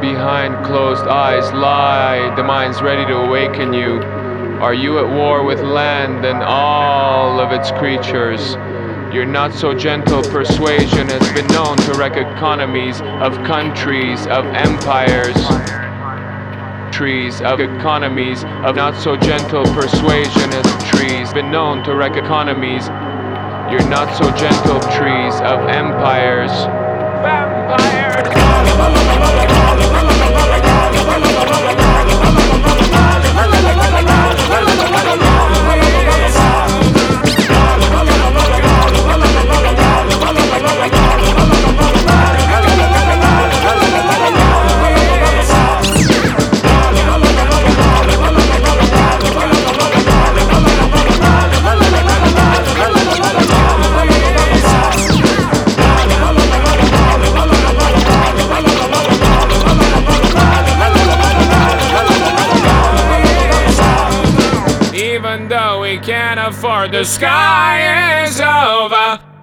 Behind closed eyes lie the minds ready to awaken you. Are you at war with land and all of its creatures? Your not so gentle persuasion has been known to wreck economies of countries, of empires. Trees of economies of not so gentle persuasion as trees been known to wreck economies. Your not so gentle trees of empires. Afford the sky is over.